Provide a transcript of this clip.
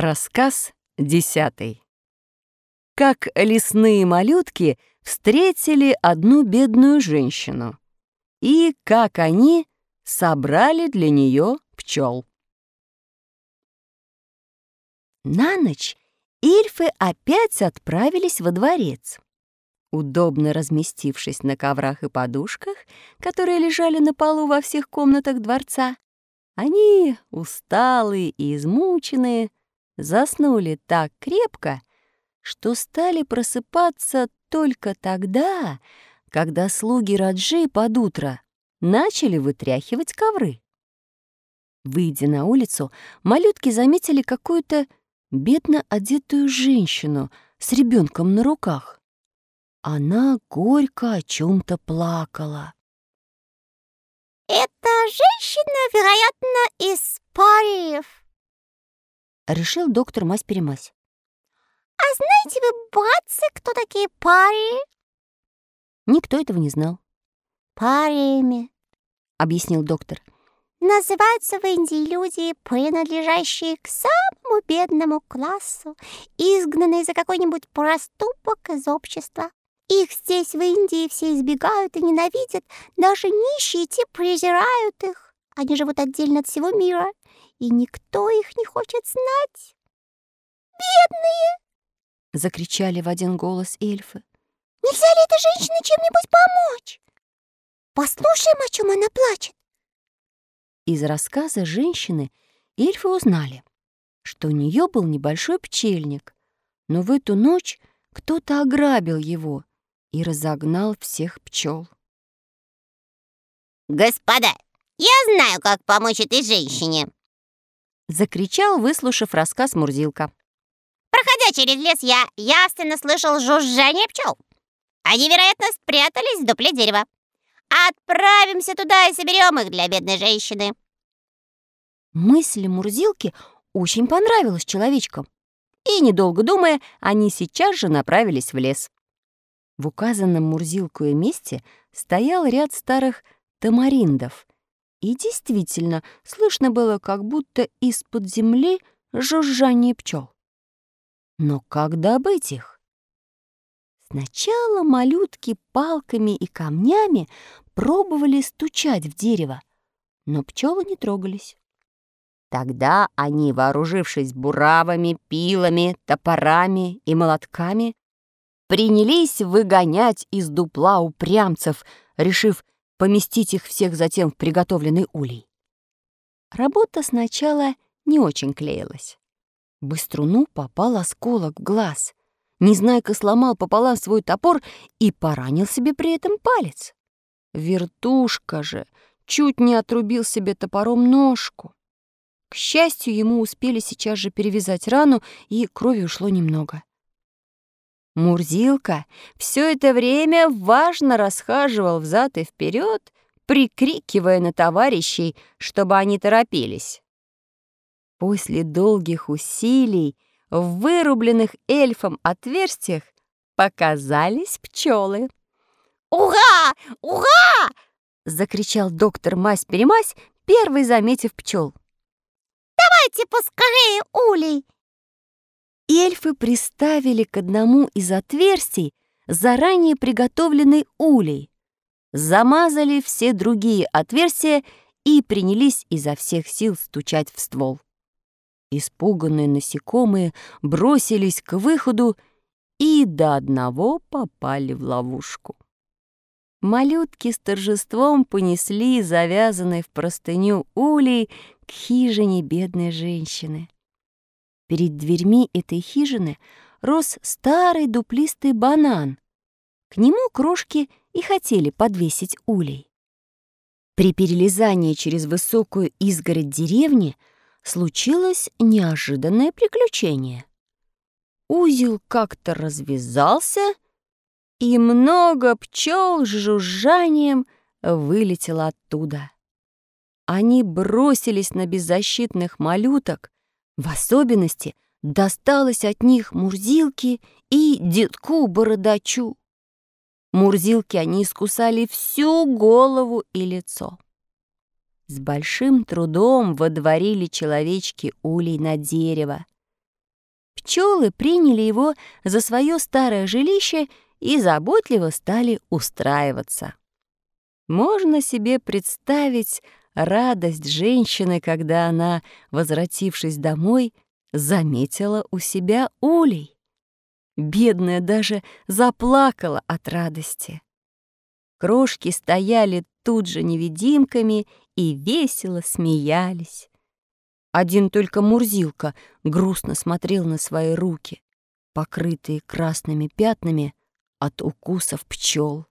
Рассказ десятый. Как лесные малютки встретили одну бедную женщину и как они собрали для нее пчел. На ночь эльфы опять отправились во дворец. Удобно разместившись на коврах и подушках, которые лежали на полу во всех комнатах дворца, они, усталые и измученные, заснули так крепко, что стали просыпаться только тогда, когда слуги Раджи под утро начали вытряхивать ковры. Выйдя на улицу, малютки заметили какую-то бедно одетую женщину с ребенком на руках. Она горько о чем-то плакала. «Эта женщина, вероятно, из Париев», — решил доктор Мась-Перемась. «А знаете вы, братцы, кто такие парии?» Никто этого не знал. «Париями», — объяснил доктор. «Называются в Индии люди, принадлежащие к самому бедному классу, изгнанные за какой-нибудь проступок из общества. Их здесь, в Индии, все избегают и ненавидят, даже нищие те презирают их. Они живут отдельно от всего мира, и никто их не хочет знать. «Бедные!» — закричали в один голос эльфы. «Нельзя ли этой женщине чем-нибудь помочь? Послушаем, о чем она плачет». Из рассказа женщины эльфы узнали, что у нее был небольшой пчельник, но в эту ночь кто-то ограбил его и разогнал всех пчел. «Господа, я знаю, как помочь этой женщине!» Закричал, выслушав рассказ Мурзилка. «Проходя через лес, я явственно слышал жужжание пчел. Они, вероятно, спрятались в дупле дерева. Отправимся туда и соберем их для бедной женщины!» Мысль Мурзилки очень понравилась человечкам. И, недолго думая, они сейчас же направились в лес. В указанном Мурзилкою месте стоял ряд старых тамариндов. И действительно, слышно было, как будто из-под земли жужжание пчел. Но как добыть их? Сначала малютки палками и камнями пробовали стучать в дерево, но пчелы не трогались. Тогда они, вооружившись буравами, пилами, топорами и молотками, принялись выгонять из дупла упрямцев, решив поместить их всех затем в приготовленный улей. Работа сначала не очень клеилась. Быструну попал осколок в глаз. Незнайка сломал пополам свой топор и поранил себе при этом палец. Вертушка же чуть не отрубил себе топором ножку. К счастью, ему успели сейчас же перевязать рану, и крови ушло немного. Мурзилка все это время важно расхаживал взад и вперед, прикрикивая на товарищей, чтобы они торопились. После долгих усилий в вырубленных эльфом отверстиях показались пчелы. «Ура! Ура!» — закричал доктор Мась-Перемась, первый заметив пчел. «Давайте поскорее улей! Эльфы приставили к одному из отверстий заранее приготовленный улей, замазали все другие отверстия и принялись изо всех сил стучать в ствол. Испуганные насекомые бросились к выходу и до одного попали в ловушку. Малютки с торжеством понесли завязанный в простыню улей к хижине бедной женщины. Перед дверьми этой хижины рос старый дуплистый банан. К нему крошки и хотели подвесить улей. При перелезании через высокую изгородь деревни случилось неожиданное приключение. Узел как-то развязался, и много пчел с жужжанием вылетело оттуда. Они бросились на беззащитных малюток, в особенности досталось от них Мурзилке и детку-бородачу. Мурзилки они искусали всю голову и лицо. С большим трудом водворили человечки улей на дерево. Пчелы приняли его за свое старое жилище и заботливо стали устраиваться. Можно себе представить радость женщины, когда она, возвратившись домой, заметила у себя улей. Бедная даже заплакала от радости. Крошки стояли тут же невидимками и весело смеялись. Один только Мурзилка грустно смотрел на свои руки, покрытые красными пятнами от укусов пчел.